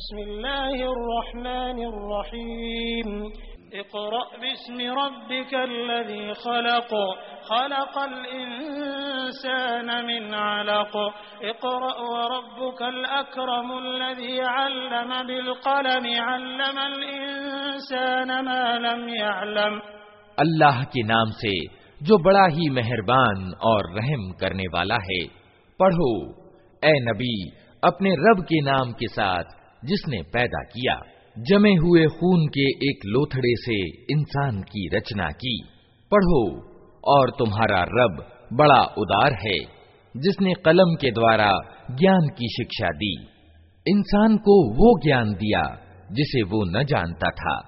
बिस्मिल्लाहिर्रहमानिर्रहीम इक़रा बिस्मि रब्बिकल्लज़ी खलक़ खलक़ल इंसान मिन अलक़ इक़रा व रब्बुकल अकरमुल्लज़ी अल्लम बिल क़लम अल्लमल इंसान मा लम यअलम अल्लाह के नाम से जो बड़ा ही मेहरबान और रहम करने वाला है पढ़ो ए नबी अपने रब के नाम के साथ जिसने पैदा किया। जमे हुए खून के एक लोथड़े से इंसान की रचना की। पढ़ो और तुम्हारा रब बड़ा उदार है जिसने कलम के द्वारा ज्ञान की शिक्षा दी। इंसान को वो ज्ञान दिया जिसे वो न जानता था।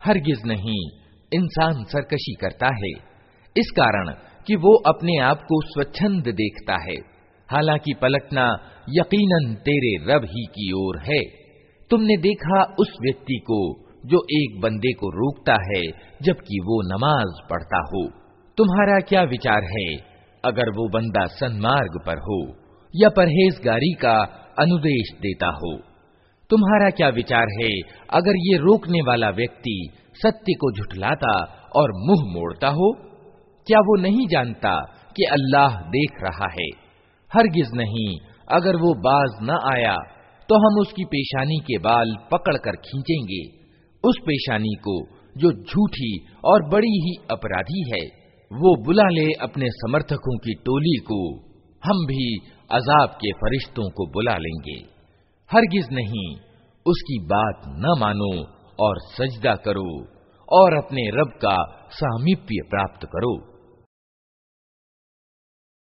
हरगिज नहीं इंसान सरकशी करता है इस कारण कि वो अपने आप को स्वच्छंद देखता है हालांकि पलटना यकीनन तेरे रब ही की ओर है तुमने देखा उस व्यक्ति को जो एक बंदे को रोकता है जबकि वो नमाज पढ़ता हो तुम्हारा क्या विचार है अगर वो बंदा सन्मार्ग पर हो या परहेजगारी का अनुदेश देता हो। तुम्हारा क्या विचार है? अगर ये रोकने वाला व्यक्ति सत्य को झुठलाता और मुँह मोड़ता हो, क्या वो नहीं जानता कि अल्लाह देख रहा है? हरगिज नहीं। अगर वो बाज न आया तो हम उसकी पेशानी के बाल पकड़कर खींचेंगे। उस पेशानी को जो झूठी और बड़ी ही अपराधी है, वो बुला ले अपने समर्थकों की टोली को। हम भी अजाब के फरिश्तों को बुला लेंगे। हरगिज नहीं, उसकी बात न मानो और सजदा करो और अपने रब का सामीप्य प्राप्त करो।